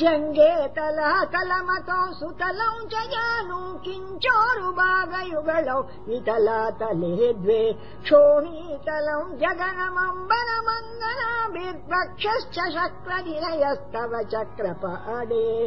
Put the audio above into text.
जङ्गे जङ्गेतलतलमतौ सुतलौ च जानू किञ्चोरुभागयुगलौ वितलातले द्वे क्षोणीतलौ जगनमम्बरमन्दना शक्रनिलयस्तव शक्रनिरयस्तव